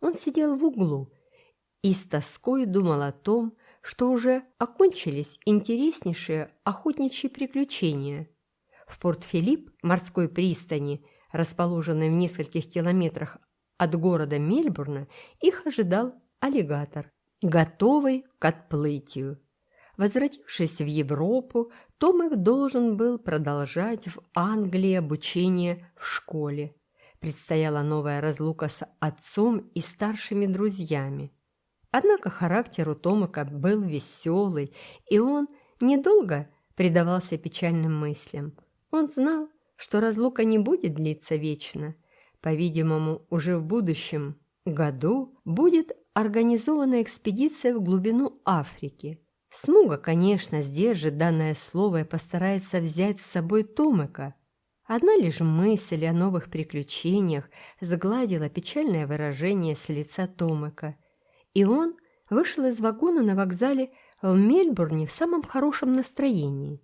Он сидел в углу и с тоской думал о том, что уже окончились интереснейшие охотничьи приключения. В Порт-Филипп, морской пристани, расположенной в нескольких километрах от города Мельбурна, их ожидал аллигатор, готовый к отплытию. Возвратившись в Европу, Том их должен был продолжать в Англии обучение в школе. Предстояла новая разлука с отцом и старшими друзьями. Однако характер у Томака был веселый, и он недолго предавался печальным мыслям. Он знал, что разлука не будет длиться вечно. По-видимому, уже в будущем году будет организована экспедиция в глубину Африки. Смуга, конечно, сдержит данное слово и постарается взять с собой Томыка. Одна лишь мысль о новых приключениях сгладила печальное выражение с лица Томыка, и он вышел из вагона на вокзале в Мельбурне в самом хорошем настроении.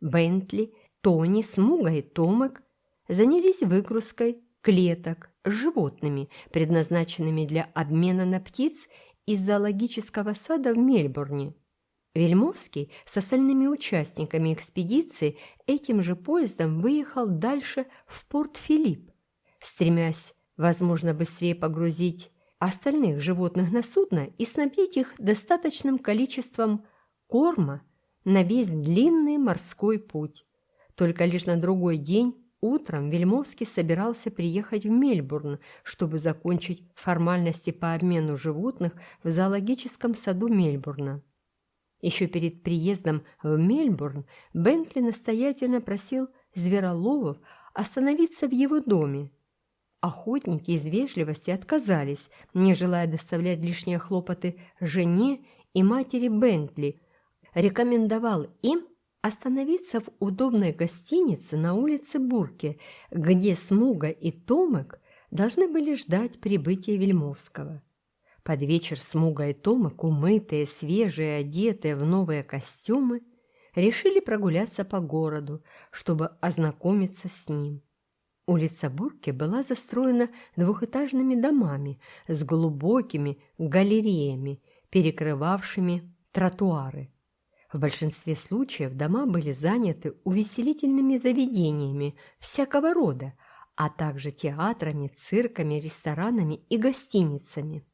Бентли, Тони, Смуга и Томык занялись выгрузкой клеток с животными, предназначенными для обмена на птиц из зоологического сада в Мельбурне. Вельмовский с остальными участниками экспедиции этим же поездом выехал дальше в Порт-Филипп, стремясь, возможно, быстрее погрузить остальных животных на судно и снабдить их достаточным количеством корма на весь длинный морской путь. Только лишь на другой день утром Вельмовский собирался приехать в Мельбурн, чтобы закончить формальности по обмену животных в зоологическом саду Мельбурна. Еще перед приездом в Мельбурн Бентли настоятельно просил звероловов остановиться в его доме. Охотники из вежливости отказались, не желая доставлять лишние хлопоты жене и матери Бентли. Рекомендовал им остановиться в удобной гостинице на улице Бурке, где Смуга и Томек должны были ждать прибытия Вельмовского. Под вечер Смуга и Томик, умытые, свежие, одетые в новые костюмы, решили прогуляться по городу, чтобы ознакомиться с ним. Улица Бурки была застроена двухэтажными домами с глубокими галереями, перекрывавшими тротуары. В большинстве случаев дома были заняты увеселительными заведениями всякого рода, а также театрами, цирками, ресторанами и гостиницами.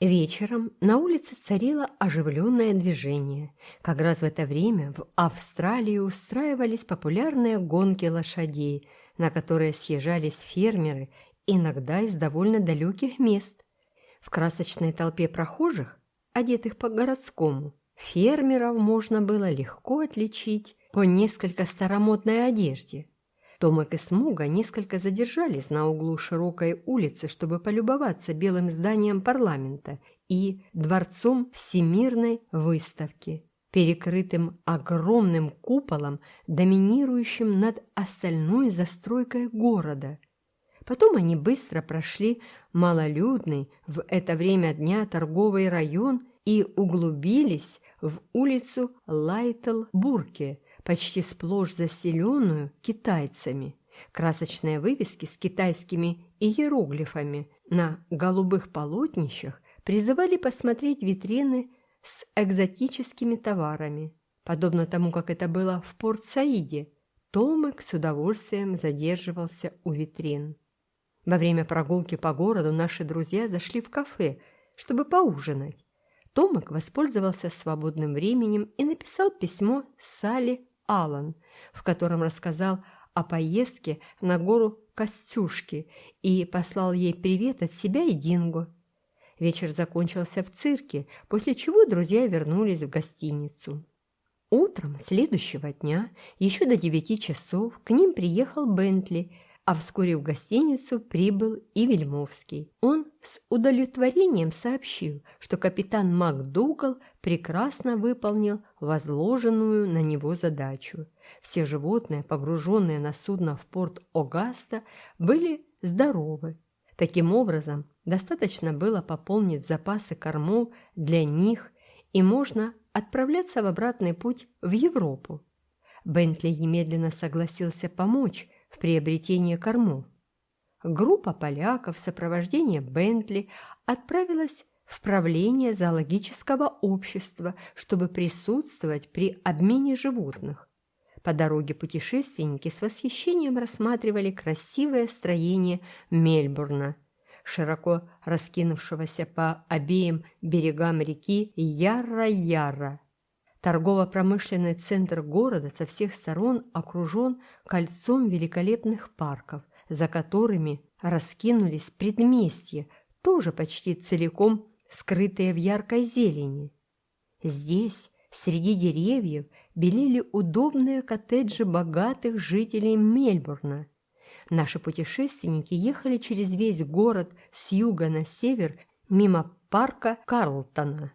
Вечером на улице царило оживленное движение. Как раз в это время в Австралии устраивались популярные гонки лошадей, на которые съезжались фермеры, иногда из довольно далеких мест. В красочной толпе прохожих, одетых по-городскому, фермеров можно было легко отличить по несколько старомодной одежде – Томик и Смуга несколько задержались на углу широкой улицы, чтобы полюбоваться белым зданием парламента и дворцом Всемирной выставки, перекрытым огромным куполом, доминирующим над остальной застройкой города. Потом они быстро прошли малолюдный в это время дня торговый район и углубились в улицу Лайтл-Бурке, почти сплошь заселенную китайцами. Красочные вывески с китайскими иероглифами на голубых полотнищах призывали посмотреть витрины с экзотическими товарами. Подобно тому, как это было в Порт-Саиде, Томек с удовольствием задерживался у витрин. Во время прогулки по городу наши друзья зашли в кафе, чтобы поужинать. Томек воспользовался свободным временем и написал письмо Салли Алан, в котором рассказал о поездке на гору Костюшки и послал ей привет от себя и Динго. Вечер закончился в цирке, после чего друзья вернулись в гостиницу. Утром следующего дня, еще до девяти часов, к ним приехал Бентли а вскоре в гостиницу прибыл и Вельмовский. Он с удовлетворением сообщил, что капитан МакДугал прекрасно выполнил возложенную на него задачу. Все животные, погруженные на судно в порт Огаста, были здоровы. Таким образом, достаточно было пополнить запасы кормов для них, и можно отправляться в обратный путь в Европу. Бентли немедленно согласился помочь, в приобретении кормов. Группа поляков в сопровождении Бентли отправилась в правление зоологического общества, чтобы присутствовать при обмене животных. По дороге путешественники с восхищением рассматривали красивое строение Мельбурна, широко раскинувшегося по обеим берегам реки Ярра-Ярра. Торгово-промышленный центр города со всех сторон окружен кольцом великолепных парков, за которыми раскинулись предместья, тоже почти целиком скрытые в яркой зелени. Здесь, среди деревьев, белели удобные коттеджи богатых жителей Мельбурна. Наши путешественники ехали через весь город с юга на север мимо парка Карлтона,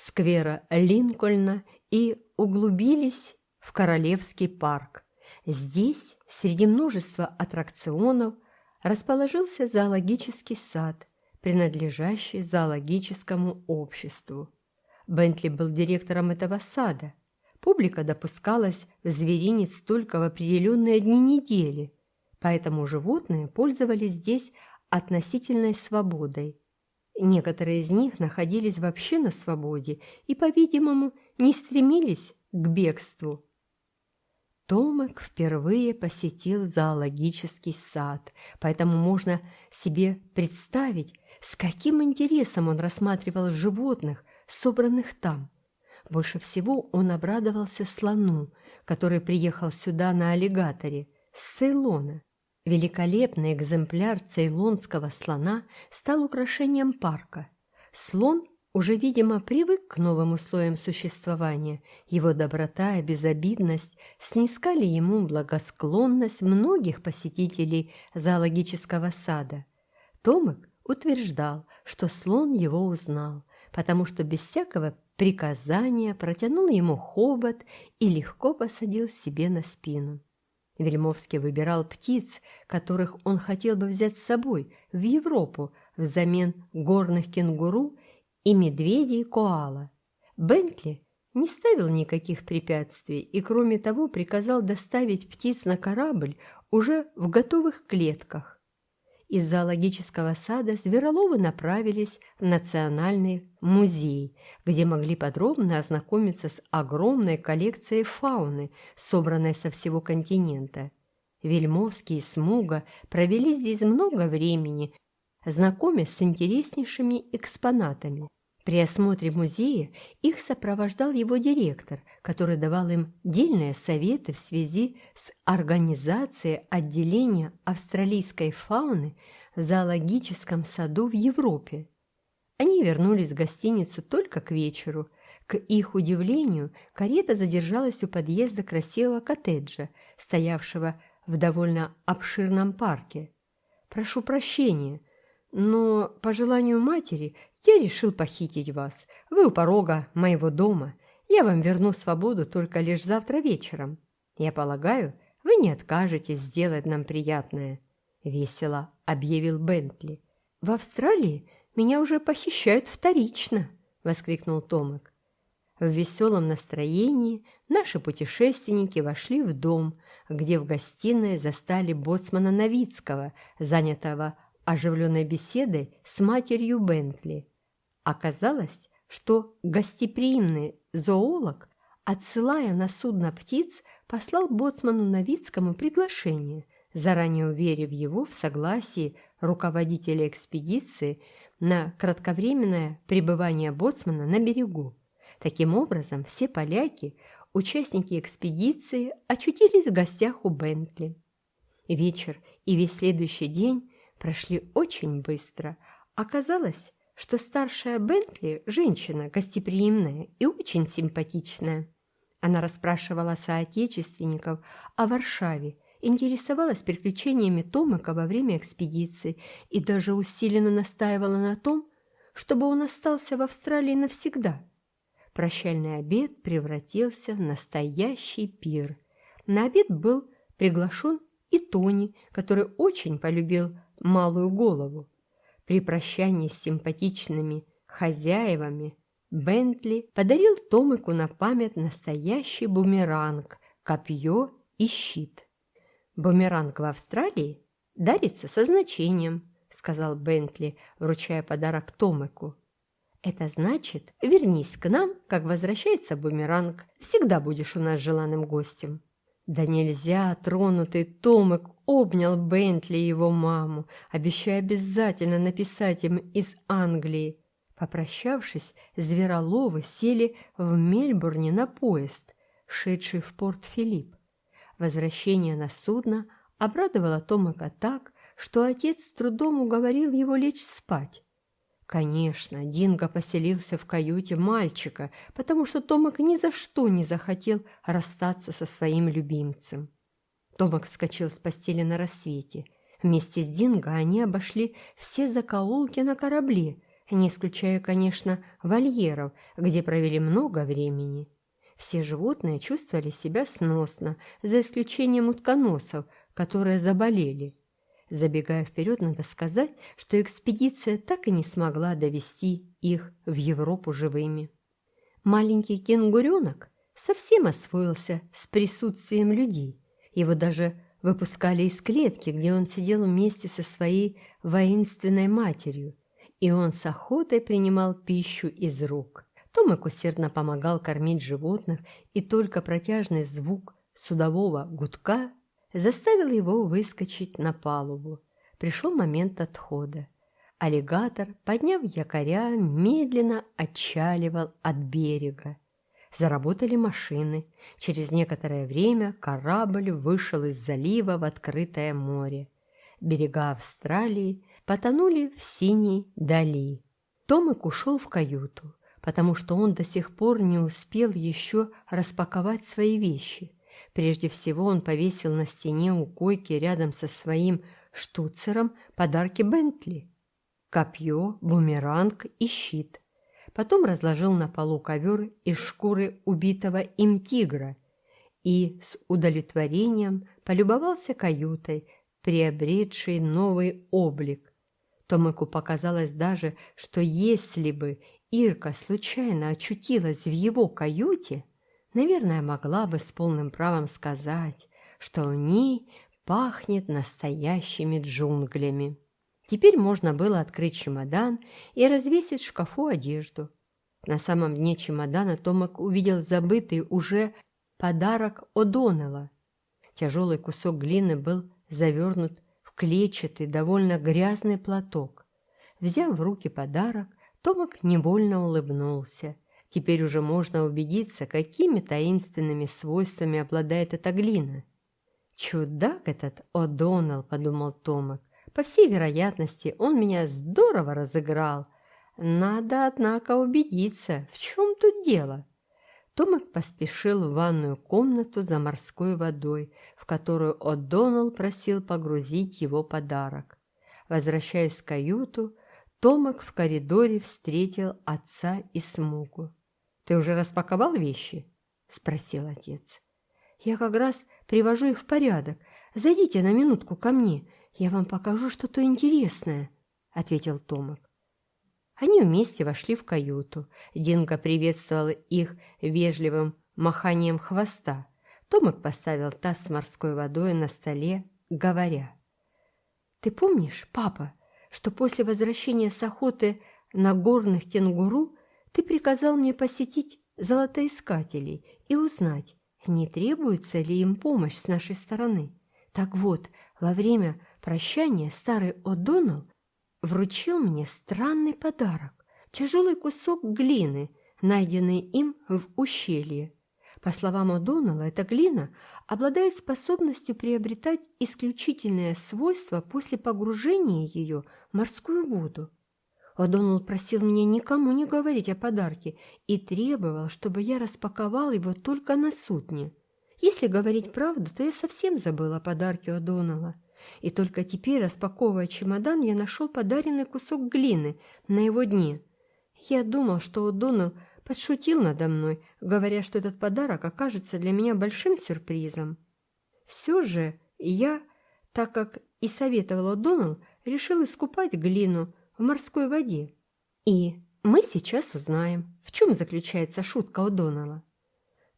сквера Линкольна и углубились в Королевский парк. Здесь, среди множества аттракционов, расположился зоологический сад, принадлежащий зоологическому обществу. Бентли был директором этого сада. Публика допускалась в зверинец только в определенные дни недели, поэтому животные пользовались здесь относительной свободой. Некоторые из них находились вообще на свободе и, по-видимому, не стремились к бегству. Томек впервые посетил зоологический сад, поэтому можно себе представить, с каким интересом он рассматривал животных, собранных там. Больше всего он обрадовался слону, который приехал сюда на аллигаторе, с Цейлона. Великолепный экземпляр цейлонского слона стал украшением парка. Слон уже, видимо, привык к новым условиям существования. Его доброта и безобидность снискали ему благосклонность многих посетителей зоологического сада. Томик утверждал, что слон его узнал, потому что без всякого приказания протянул ему хобот и легко посадил себе на спину. Вельмовский выбирал птиц, которых он хотел бы взять с собой в Европу взамен горных кенгуру и медведей-коала. Бентли не ставил никаких препятствий и, кроме того, приказал доставить птиц на корабль уже в готовых клетках. Из зоологического сада звероловы направились в Национальный музей, где могли подробно ознакомиться с огромной коллекцией фауны, собранной со всего континента. Вельмовский и Смуга провели здесь много времени, знакомясь с интереснейшими экспонатами. При осмотре музея их сопровождал его директор, который давал им дельные советы в связи с организацией отделения австралийской фауны в зоологическом саду в Европе. Они вернулись в гостиницу только к вечеру. К их удивлению, карета задержалась у подъезда красивого коттеджа, стоявшего в довольно обширном парке. «Прошу прощения», но по желанию матери я решил похитить вас. Вы у порога моего дома. Я вам верну свободу только лишь завтра вечером. Я полагаю, вы не откажетесь сделать нам приятное», — весело объявил Бентли. «В Австралии меня уже похищают вторично», — воскликнул Томик. В веселом настроении наши путешественники вошли в дом, где в гостиной застали боцмана Новицкого, занятого оживленной беседой с матерью Бентли. Оказалось, что гостеприимный зоолог, отсылая на судно птиц, послал боцману Новицкому приглашение, заранее уверив его в согласии руководителя экспедиции на кратковременное пребывание боцмана на берегу. Таким образом, все поляки, участники экспедиции, очутились в гостях у Бентли. Вечер и весь следующий день прошли очень быстро. Оказалось, что старшая Бентли – женщина гостеприимная и очень симпатичная. Она расспрашивала соотечественников о Варшаве, интересовалась приключениями Томака во время экспедиции и даже усиленно настаивала на том, чтобы он остался в Австралии навсегда. Прощальный обед превратился в настоящий пир. На обед был приглашен и Тони, который очень полюбил малую голову. При прощании с симпатичными хозяевами Бентли подарил Томику на память настоящий бумеранг, копье и щит. Бумеранг в Австралии дарится со значением, — сказал Бентли, вручая подарок Томеку. «Это значит, вернись к нам, как возвращается бумеранг. Всегда будешь у нас желанным гостем». Да нельзя, тронутый Томек обнял Бентли и его маму, обещая обязательно написать им из Англии. Попрощавшись, звероловы сели в Мельбурне на поезд, шедший в порт Филипп. Возвращение на судно обрадовало Томака так, что отец с трудом уговорил его лечь спать. Конечно, Динго поселился в каюте мальчика, потому что Томак ни за что не захотел расстаться со своим любимцем. Томак вскочил с постели на рассвете. Вместе с Динго они обошли все закоулки на корабле, не исключая, конечно, вольеров, где провели много времени. Все животные чувствовали себя сносно, за исключением утконосов, которые заболели. Забегая вперед, надо сказать, что экспедиция так и не смогла довести их в Европу живыми. Маленький кенгуренок совсем освоился с присутствием людей. Его даже выпускали из клетки, где он сидел вместе со своей воинственной матерью, и он с охотой принимал пищу из рук. Томик усердно помогал кормить животных, и только протяжный звук судового гудка заставил его выскочить на палубу. Пришел момент отхода. Аллигатор, подняв якоря, медленно отчаливал от берега. Заработали машины. Через некоторое время корабль вышел из залива в открытое море. Берега Австралии потонули в синей дали. Томик ушел в каюту, потому что он до сих пор не успел еще распаковать свои вещи. Прежде всего он повесил на стене у койки рядом со своим штуцером подарки Бентли. Копье, бумеранг и щит. Потом разложил на полу ковер из шкуры убитого им тигра и с удовлетворением полюбовался каютой, приобретшей новый облик, Томыку показалось даже, что если бы Ирка случайно очутилась в его каюте, наверное, могла бы с полным правом сказать, что у ней пахнет настоящими джунглями. Теперь можно было открыть чемодан и развесить в шкафу одежду. На самом дне чемодана Томак увидел забытый уже подарок О'Доннелла. Тяжелый кусок глины был завернут клетчатый, довольно грязный платок. Взяв в руки подарок, Томак невольно улыбнулся. Теперь уже можно убедиться, какими таинственными свойствами обладает эта глина. «Чудак этот О'Доннелл», — подумал Томак. «По всей вероятности, он меня здорово разыграл. Надо, однако, убедиться, в чем тут дело». Томак поспешил в ванную комнату за морской водой, в которую О'Доннелл просил погрузить его подарок. Возвращаясь в каюту, Томак в коридоре встретил отца и Смугу. «Ты уже распаковал вещи?» – спросил отец. «Я как раз привожу их в порядок. Зайдите на минутку ко мне, я вам покажу что-то интересное», – ответил Томак. Они вместе вошли в каюту. Динго приветствовал их вежливым маханием хвоста. Томик поставил таз с морской водой на столе, говоря. «Ты помнишь, папа, что после возвращения с охоты на горных кенгуру ты приказал мне посетить золотоискателей и узнать, не требуется ли им помощь с нашей стороны? Так вот, во время прощания старый О'Доннелл вручил мне странный подарок – тяжелый кусок глины, найденный им в ущелье. По словам О'Доннелла, эта глина обладает способностью приобретать исключительные свойства после погружения ее в морскую воду. О'Доннелл просил меня никому не говорить о подарке и требовал, чтобы я распаковал его только на судне. Если говорить правду, то я совсем забыла о подарке О'Доннелла. И только теперь, распаковывая чемодан, я нашел подаренный кусок глины на его дне. Я думал, что О'Доннелл подшутил надо мной, говоря, что этот подарок окажется для меня большим сюрпризом. Все же я, так как и советовал О'Доннелл, решил искупать глину в морской воде. И мы сейчас узнаем, в чем заключается шутка О'Доннелла.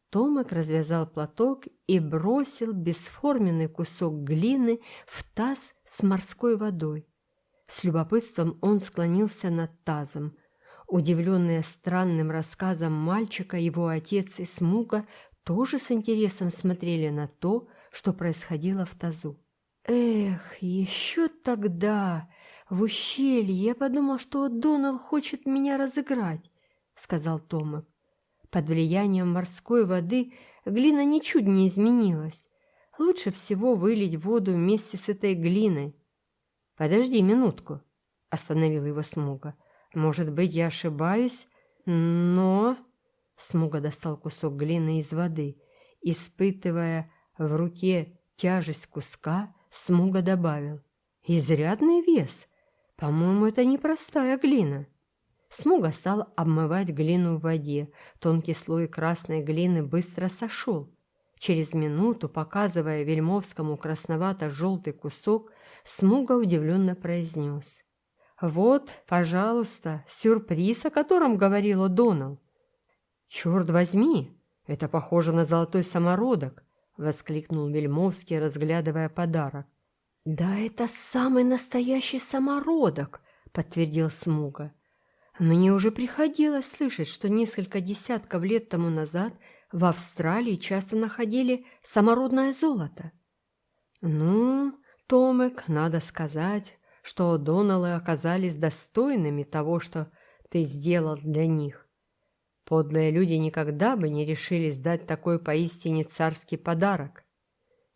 Томик развязал платок и бросил бесформенный кусок глины в таз с морской водой. С любопытством он склонился над тазом. Удивленные странным рассказом мальчика, его отец и Смуга тоже с интересом смотрели на то, что происходило в тазу. «Эх, еще тогда, в ущелье, я подумал, что Донал хочет меня разыграть», — сказал Томик. Под влиянием морской воды глина ничуть не изменилась. Лучше всего вылить воду вместе с этой глиной. «Подожди минутку», — остановил его Смуга. «Может быть, я ошибаюсь, но...» Смуга достал кусок глины из воды. Испытывая в руке тяжесть куска, Смуга добавил. «Изрядный вес. По-моему, это непростая глина». Смуга стал обмывать глину в воде. Тонкий слой красной глины быстро сошел. Через минуту, показывая Вельмовскому красновато-желтый кусок, Смуга удивленно произнес. «Вот, пожалуйста, сюрприз, о котором говорил О'Доннелл. «Черт возьми, это похоже на золотой самородок!» — воскликнул Вельмовский, разглядывая подарок. «Да это самый настоящий самородок!» — подтвердил Смуга. «Мне уже приходилось слышать, что несколько десятков лет тому назад в Австралии часто находили самородное золото». «Ну, Томек, надо сказать, что Доналлы оказались достойными того, что ты сделал для них. Подлые люди никогда бы не решились дать такой поистине царский подарок.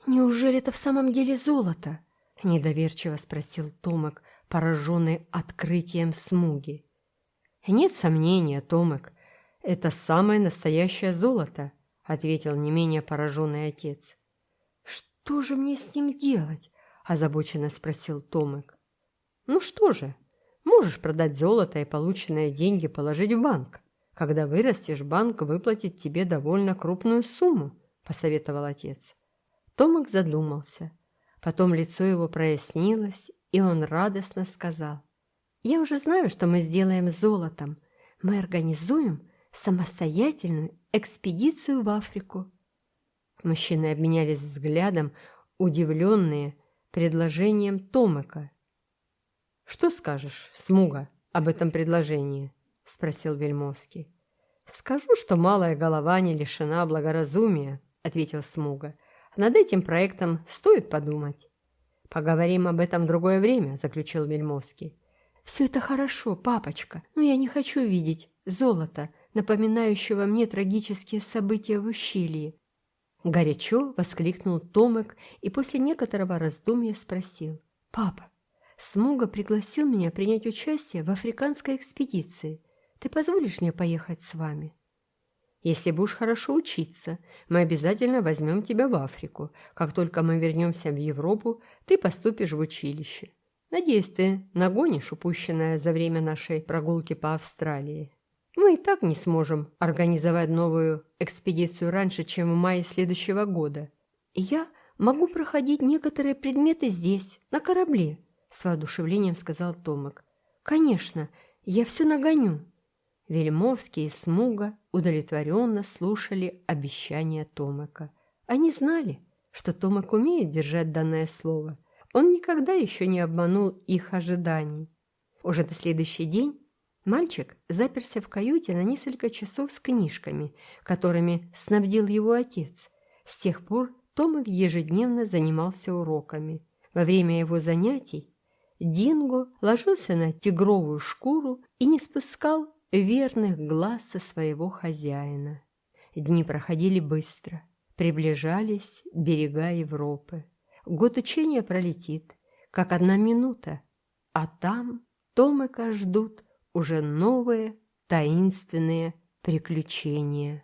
«Неужели это в самом деле золото?» – недоверчиво спросил Томок, пораженный открытием смуги. «Нет сомнения, Томок, это самое настоящее золото», – ответил не менее пораженный отец. «Что же мне с ним делать?» – озабоченно спросил Томик. «Ну что же, можешь продать золото и полученные деньги положить в банк. Когда вырастешь, банк выплатит тебе довольно крупную сумму, посоветовал отец. Томик задумался. Потом лицо его прояснилось, и он радостно сказал. «Я уже знаю, что мы сделаем с золотом. Мы организуем самостоятельную экспедицию в Африку». Мужчины обменялись взглядом, удивленные предложением Томика. «Что скажешь, Смуга, об этом предложении?» — спросил Вельмовский. «Скажу, что малая голова не лишена благоразумия», — ответил Смуга. «Над этим проектом стоит подумать». «Поговорим об этом в другое время», — заключил Вельмовский. «Все это хорошо, папочка, но я не хочу видеть золото, напоминающего мне трагические события в ущелье». Горячо воскликнул Томек и после некоторого раздумья спросил. «Папа, Смуга пригласил меня принять участие в африканской экспедиции. Ты позволишь мне поехать с вами? Если будешь хорошо учиться, мы обязательно возьмем тебя в Африку. Как только мы вернемся в Европу, ты поступишь в училище. Надеюсь, ты нагонишь упущенное за время нашей прогулки по Австралии. Мы и так не сможем организовать новую экспедицию раньше, чем в мае следующего года. Я могу проходить некоторые предметы здесь, на корабле, с воодушевлением сказал Томик. Конечно, я все нагоню. Вельмовский и Смуга удовлетворенно слушали обещания Томака. Они знали, что Томак умеет держать данное слово. Он никогда еще не обманул их ожиданий. Уже на следующий день мальчик заперся в каюте на несколько часов с книжками, которыми снабдил его отец. С тех пор Томак ежедневно занимался уроками. Во время его занятий Динго ложился на тигровую шкуру и не спускал верных глаз со своего хозяина. Дни проходили быстро, приближались берега Европы. Год учения пролетит, как одна минута, а там Томыка ждут уже новые таинственные приключения.